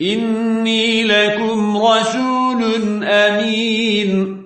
إني لكم رسول أمين.